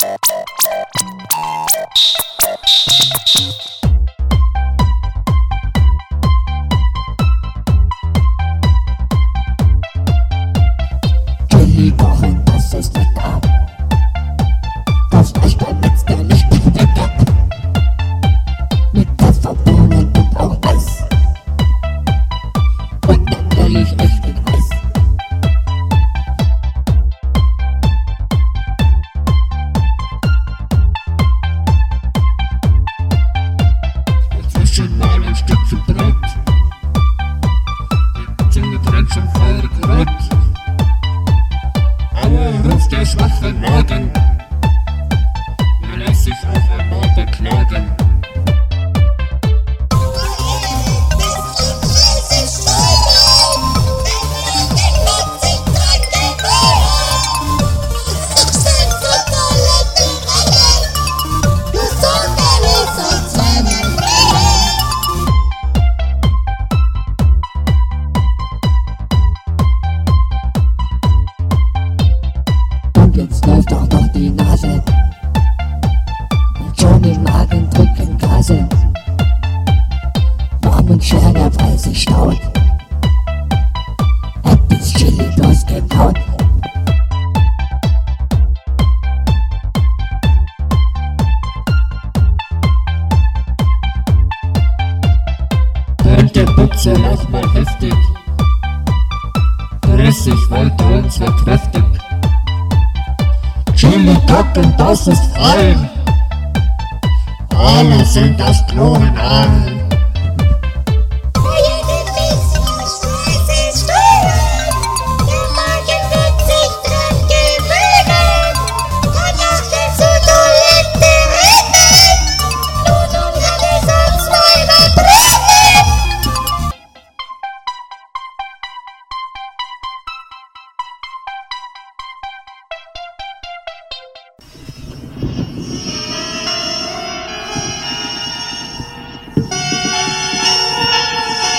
Thank you. und schernerweise staut. Hab bis Chili durchgekaut. Könnte Butze noch mal heftig. Grüß dich, wollte uns kräftig. Chili Docken, das ist fein. Alle sind das Klonen an.